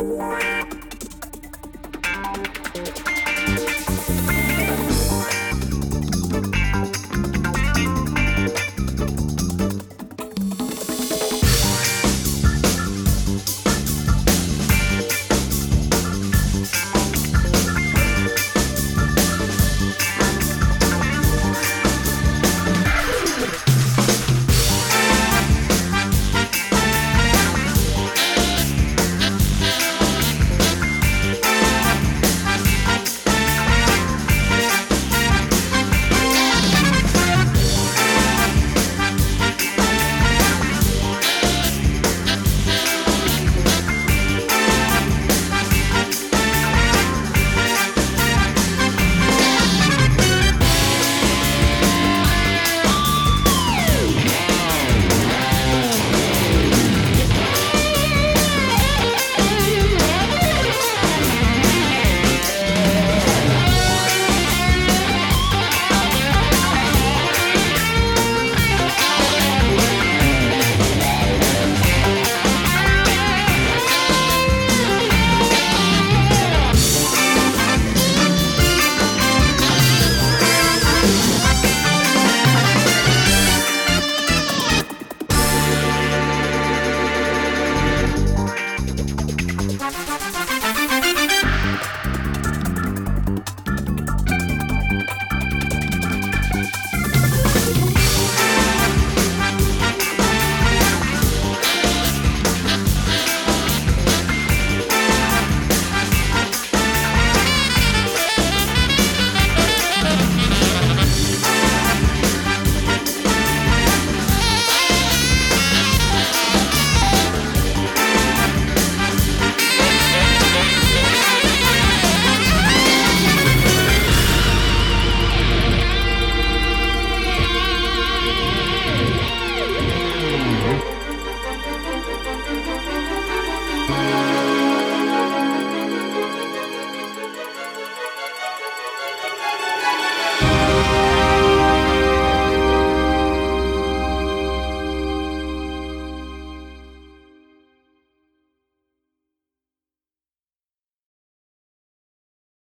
you Bye. Bye.